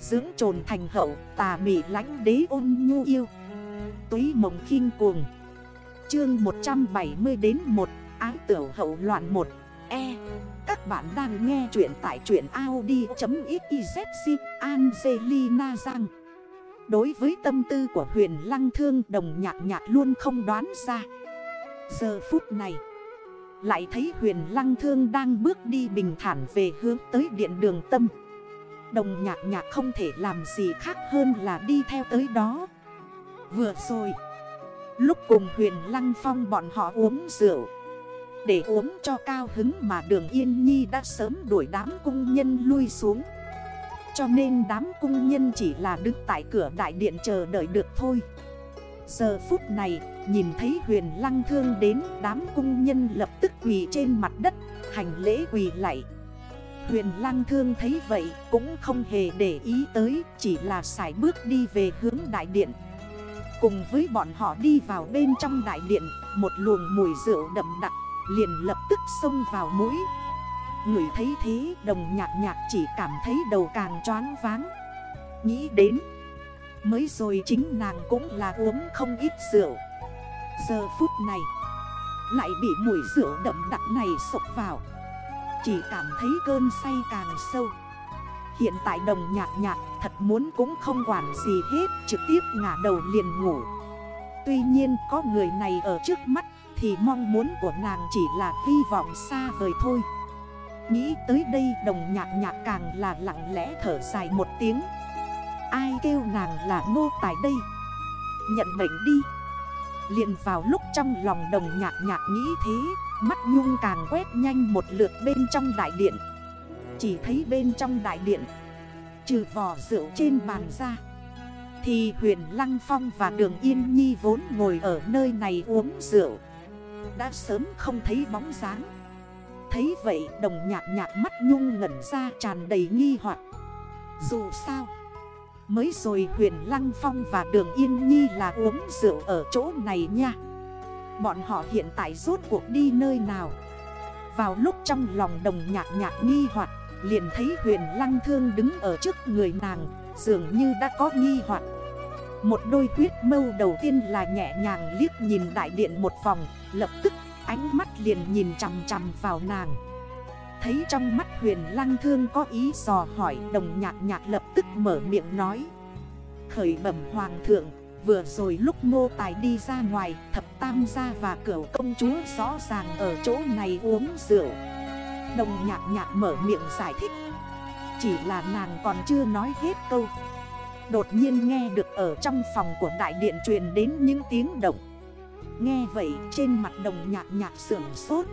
Dưỡng trồn thành hậu, tà mị lánh đế ôn nhu yêu. Túy mộng khinh cuồng. Chương 170 đến 1 Ái tiểu hậu loạn 1 E. Các bạn đang nghe chuyện tại truyện Audi.xyz Angelina Giang Đối với tâm tư của huyền lăng thương, đồng nhạc nhạc luôn không đoán ra. Giờ phút này, Lại thấy huyền lăng thương đang bước đi bình thản về hướng tới điện đường tâm. Đồng nhạc nhạc không thể làm gì khác hơn là đi theo tới đó. Vừa rồi, Lúc cùng huyền lăng phong bọn họ uống rượu, Để uống cho cao hứng mà đường yên nhi đã sớm đuổi đám cung nhân lui xuống. Cho nên đám cung nhân chỉ là đứng tại cửa đại điện chờ đợi được thôi. Giờ phút này, nhìn thấy huyền lăng thương đến, đám cung nhân lập tức quỳ trên mặt đất, Hành lễ quỳ lạy Huyền lăng thương thấy vậy cũng không hề để ý tới, Chỉ là sải bước đi về hướng đại điện. Cùng với bọn họ đi vào bên trong đại điện, Một luồng mùi rượu đậm đặc Liền lập tức xông vào mũi. Người thấy thế, đồng nhạc nhạc chỉ cảm thấy đầu càng choáng váng. Nghĩ đến, Mới rồi chính nàng cũng là uống không ít rượu. Giờ phút này, Lại bị mùi rượu đậm đặc này sộc vào. Chỉ cảm thấy cơn say càng sâu. Hiện tại đồng nhạc nhạc thật muốn cũng không quản gì hết, Trực tiếp ngả đầu liền ngủ. Tuy nhiên, có người này ở trước mắt, Thì mong muốn của nàng chỉ là hy vọng xa vời thôi. Nghĩ tới đây, đồng nhạc nhạc càng là lặng lẽ thở dài một tiếng. Ai kêu nàng là ngô tài đây? Nhận mệnh đi. Liền vào lúc trong lòng đồng nhạc nhạc nghĩ thế Mắt nhung càng quét nhanh một lượt bên trong đại điện. Chỉ thấy bên trong đại điện, Trừ vò rượu trên bàn ra, Thì huyền Lăng Phong và đường Yên Nhi vốn ngồi ở nơi này uống rượu. Đã sớm không thấy bóng dáng. Thấy vậy, đồng nhạc nhạc mắt nhung ngẩn ra tràn đầy nghi hoặc. Dù sao, Mới rồi huyền Lăng Phong và đường Yên Nhi là uống rượu ở chỗ này nha. Bọn họ hiện tại rốt cuộc đi nơi nào? Vào lúc trong lòng đồng nhạc nhạc nghi hoặc, Liền thấy huyền Lăng Thương đứng ở trước người nàng, Dường như đã có nghi hoặc. Một đôi huyết mâu đầu tiên là nhẹ nhàng liếc nhìn đại điện một vòng, Lập tức ánh mắt liền nhìn chằm chằm vào nàng. Thấy trong mắt huyền lăng thương có ý dò hỏi, Đồng nhạc nhạc lập tức mở miệng nói. Khởi bẩm hoàng thượng Vừa rồi lúc ngô tài đi ra ngoài, Thập tam gia và cửu công chúa rõ ràng ở chỗ này uống rượu. Đồng nhạc nhạc mở miệng giải thích. Chỉ là nàng còn chưa nói hết câu. Đột nhiên nghe được ở trong phòng của đại điện truyền đến những tiếng động. Nghe vậy, trên mặt đồng nhạc nhạc sưởng sốt.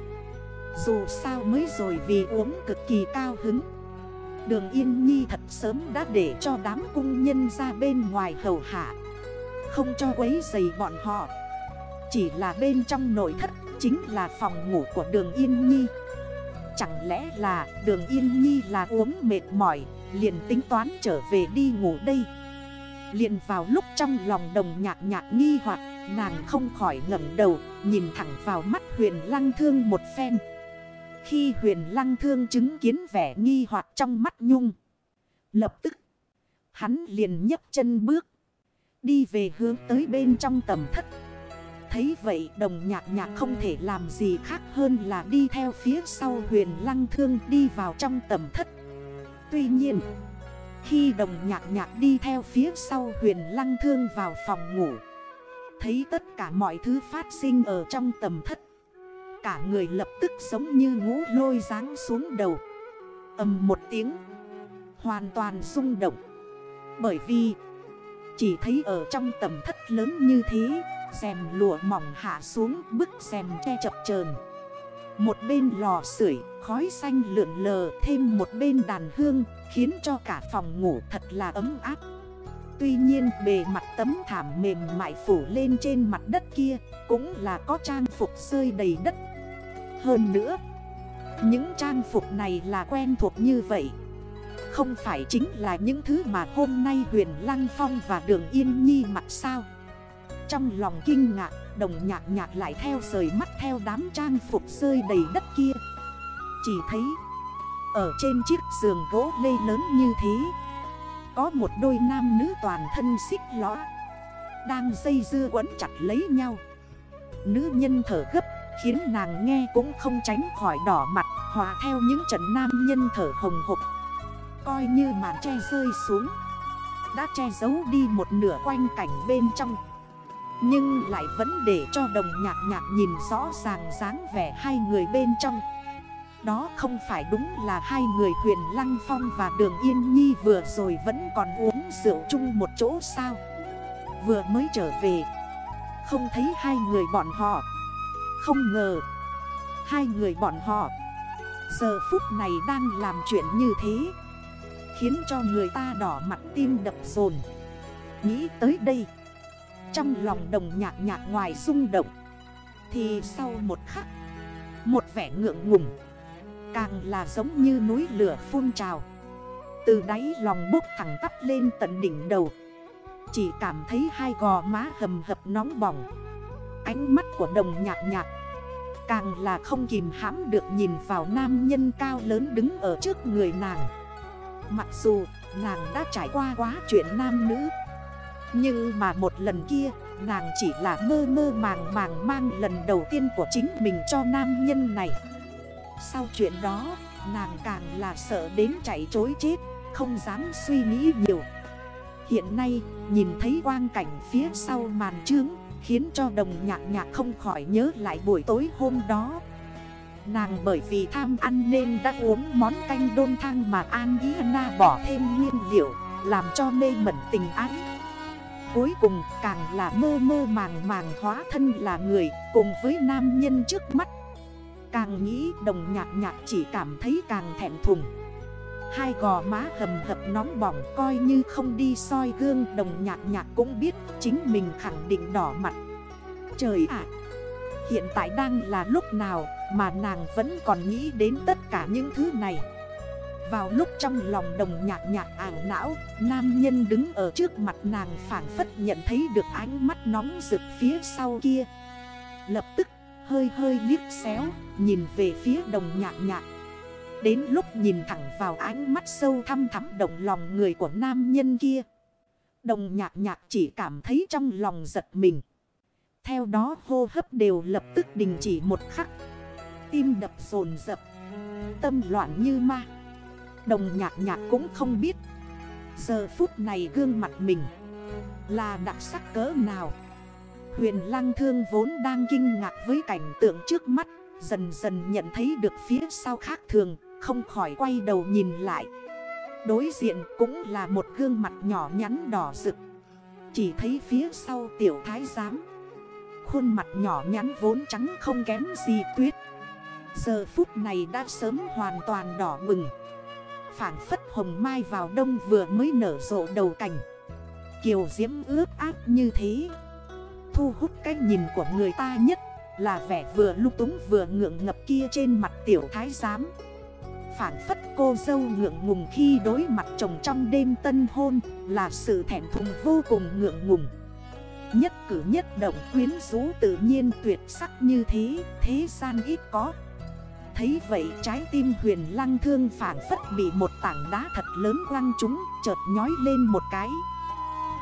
Dù sao mới rồi vì uống cực kỳ cao hứng. Đường Yên Nhi thật sớm đã để cho đám cung nhân ra bên ngoài hầu hạ. Không cho quấy giày bọn họ. Chỉ là bên trong nội thất chính là phòng ngủ của đường Yên Nhi. Chẳng lẽ là đường Yên Nhi là uống mệt mỏi, Liền tính toán trở về đi ngủ đây? Liền vào lúc trong lòng đồng nhạc nhạc nghi hoặc, Nàng không khỏi ngẩng đầu, Nhìn thẳng vào mắt huyền lăng thương một phen. Khi huyền lăng thương chứng kiến vẻ nghi hoặc trong mắt nhung, Lập tức, Hắn liền nhấc chân bước. Đi về hướng tới bên trong tầm thất. Thấy vậy, đồng nhạc nhạc không thể làm gì khác hơn là đi theo phía sau huyền lăng thương đi vào trong tầm thất. Tuy nhiên, Khi đồng nhạc nhạc đi theo phía sau huyền lăng thương vào phòng ngủ, Thấy tất cả mọi thứ phát sinh ở trong tầm thất. Cả người lập tức giống như ngũ lôi ráng xuống đầu. Âm một tiếng, Hoàn toàn rung động. Bởi vì chỉ thấy ở trong tầm thất lớn như thế Xèm lụa mỏng hạ xuống, bức xèm che chập chờn. Một bên lò sưởi, khói xanh lượn lờ, Thêm một bên đàn hương, Khiến cho cả phòng ngủ thật là ấm áp. Tuy nhiên, bề mặt tấm thảm mềm mại phủ lên trên mặt đất kia, Cũng là có trang phục rơi đầy đất. Hơn nữa, Những trang phục này là quen thuộc như vậy. Không phải chính là những thứ mà hôm nay huyền Lăng Phong và Đường Yên Nhi mặc sao? Trong lòng kinh ngạc, Đồng nhạc nhạc lại theo rời mắt theo đám trang phục rơi đầy đất kia. Chỉ thấy, Ở trên chiếc giường gỗ lê lớn như thế, Có một đôi nam nữ toàn thân xích lõa Đang dây dưa quấn chặt lấy nhau. Nữ nhân thở gấp, Khiến nàng nghe cũng không tránh khỏi đỏ mặt, Hòa theo những trận nam nhân thở hồng hộc. Coi như màn che rơi xuống. Đã che giấu đi một nửa quanh cảnh bên trong. Nhưng lại vẫn để cho đồng nhạc nhạc nhìn rõ ràng dáng vẻ hai người bên trong. Đó không phải đúng là hai người huyền Lăng Phong và Đường Yên Nhi vừa rồi vẫn còn uống rượu chung một chỗ sao? Vừa mới trở về, Không thấy hai người bọn họ. Không ngờ, Hai người bọn họ Giờ phút này đang làm chuyện như thế. Khiến cho người ta đỏ mặt tim đập dồn Nghĩ tới đây, Trong lòng đồng nhạc nhạc ngoài rung động, Thì sau một khắc, Một vẻ ngượng ngùng, Càng là giống như núi lửa phun trào. Từ đáy lòng bốc thẳng tắp lên tận đỉnh đầu, Chỉ cảm thấy hai gò má hầm hập nóng bỏng. Ánh mắt của đồng nhạc nhạc Càng là không kìm hãm được nhìn vào nam nhân cao lớn đứng ở trước người nàng. Mặc dù nàng đã trải qua quá chuyện nam nữ, Nhưng mà một lần kia, nàng chỉ là mơ mơ màng màng mang lần đầu tiên của chính mình cho nam nhân này. Sau chuyện đó, nàng càng là sợ đến chạy chối chết, Không dám suy nghĩ nhiều. Hiện nay, nhìn thấy quang cảnh phía sau màn trướng, Khiến cho đồng nhạc nhạc không khỏi nhớ lại buổi tối hôm đó. Nàng bởi vì tham ăn nên đã uống món canh đôn thang mà An Na bỏ thêm nguyên liệu, Làm cho mê mẩn tình ái. Cuối cùng, càng là mơ mơ màng màng hóa thân là người cùng với nam nhân trước mắt. Càng nghĩ đồng nhạc nhạc chỉ cảm thấy càng thẹn thùng. Hai gò má hầm hập nóng bỏng coi như không đi soi gương, đồng nhạc nhạc cũng biết chính mình khẳng định đỏ mặt. Trời ạ! Hiện tại đang là lúc nào mà nàng vẫn còn nghĩ đến tất cả những thứ này. Vào lúc trong lòng đồng nhạc nhạc ảo não, Nam nhân đứng ở trước mặt nàng phản phất nhận thấy được ánh mắt nóng rực phía sau kia. Lập tức, hơi hơi liếc xéo, Nhìn về phía đồng nhạc nhạc. Đến lúc nhìn thẳng vào ánh mắt sâu thăm thắm động lòng người của nam nhân kia, Đồng nhạc nhạc chỉ cảm thấy trong lòng giật mình. Theo đó hô hấp đều lập tức đình chỉ một khắc. Tim đập rồn rập, Tâm loạn như ma. Đồng nhạc nhạc cũng không biết, Giờ phút này gương mặt mình Là đặc sắc cỡ nào. Huyền lăng thương vốn đang kinh ngạc với cảnh tượng trước mắt, Dần dần nhận thấy được phía sau khác thường, Không khỏi quay đầu nhìn lại. Đối diện cũng là một gương mặt nhỏ nhắn đỏ rực. Chỉ thấy phía sau tiểu thái giám Khuôn mặt nhỏ nhắn vốn trắng không kém gì tuyết. Giờ phút này đã sớm hoàn toàn đỏ bừng. Phản phất hồng mai vào đông vừa mới nở rộ đầu cảnh Kiều diễm ướp áp như thế. Thu hút cái nhìn của người ta nhất Là vẻ vừa lúc túng vừa ngượng ngập kia trên mặt tiểu thái giám. Phản phất cô dâu ngượng ngùng khi đối mặt chồng trong đêm tân hôn Là sự thẻn thùng vô cùng ngượng ngùng. Nhất cử nhất động quyến rũ tự nhiên tuyệt sắc như thế Thế gian ít có. Thấy vậy trái tim huyền lăng thương phản phất bị một tảng đá thật lớn quăng chúng chợt nhói lên một cái.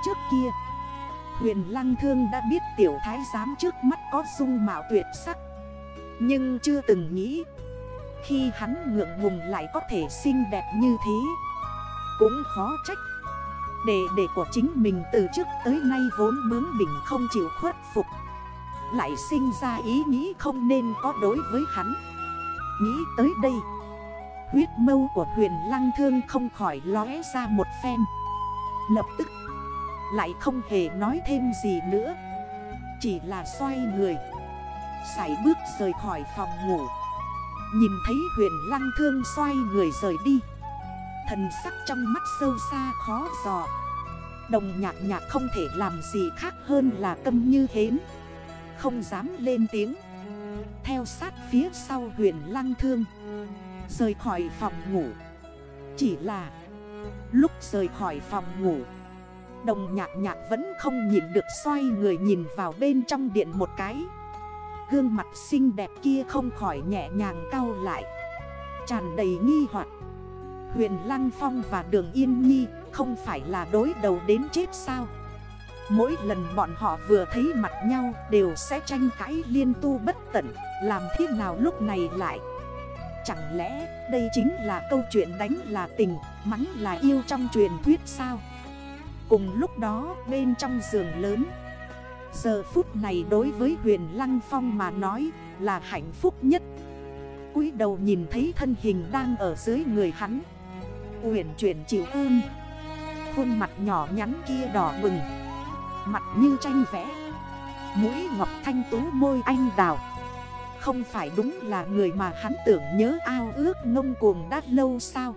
Trước kia, Huyền lăng thương đã biết tiểu thái giám trước mắt có dung mạo tuyệt sắc. Nhưng chưa từng nghĩ, Khi hắn ngượng ngùng lại có thể xinh đẹp như thế, Cũng khó trách Đệ đệ của chính mình từ trước tới nay vốn bướng bỉnh không chịu khuất phục. Lại sinh ra ý nghĩ không nên có đối với hắn. Nghĩ tới đây, Huyết mâu của huyền lăng thương không khỏi lóe ra một phen. Lập tức, Lại không hề nói thêm gì nữa. Chỉ là xoay người, Sải bước rời khỏi phòng ngủ. Nhìn thấy huyền lăng thương xoay người rời đi. Thần sắc trong mắt sâu xa khó dò. Đồng nhạc nhạc không thể làm gì khác hơn là câm như hến. Không dám lên tiếng. Theo sát phía sau huyền lăng thương. Rời khỏi phòng ngủ. Chỉ là Lúc rời khỏi phòng ngủ, Đồng nhạc nhạc vẫn không nhìn được xoay người nhìn vào bên trong điện một cái. Gương mặt xinh đẹp kia không khỏi nhẹ nhàng cau lại, Tràn đầy nghi hoặc. Huyền Lăng Phong và Đường Yên Nhi Không phải là đối đầu đến chết sao? Mỗi lần bọn họ vừa thấy mặt nhau đều sẽ tranh cãi liên tu bất tận, Làm thế nào lúc này lại? Chẳng lẽ đây chính là câu chuyện đánh là tình, Mắng là yêu trong truyền thuyết sao? Cùng lúc đó, bên trong giường lớn, Giờ phút này đối với huyền Lăng Phong mà nói là hạnh phúc nhất. Cúi đầu nhìn thấy thân hình đang ở dưới người hắn Uyển chuyển chịu ơn. Khuôn mặt nhỏ nhắn kia đỏ bừng. Mặt như tranh vẽ. Mũi ngọc thanh tú môi anh đào. Không phải đúng là người mà hắn tưởng nhớ ao ước ngông cuồng đã lâu sao.